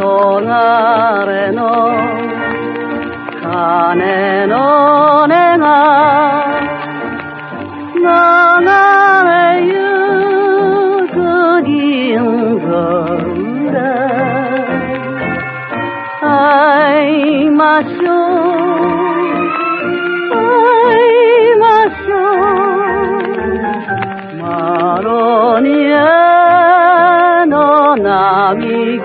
れの鐘の音が流れゆく銀座で会いましょう。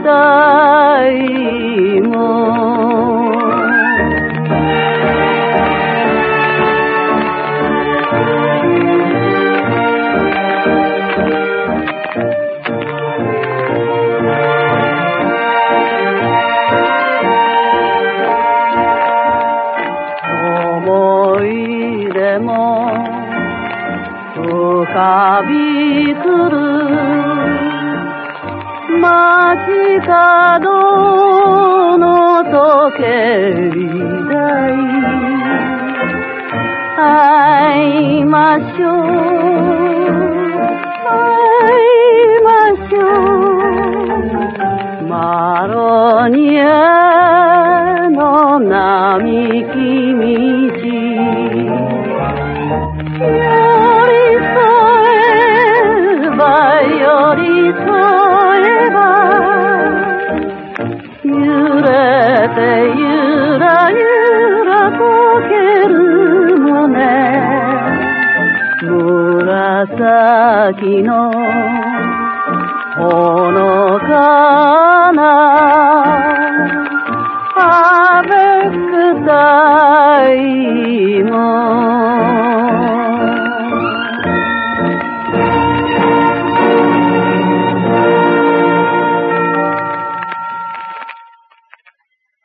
ベストタイム思い出も浮かびくる。街角の時計台。会いましょう。会いましょう。マロニエの並木。紫のほのかな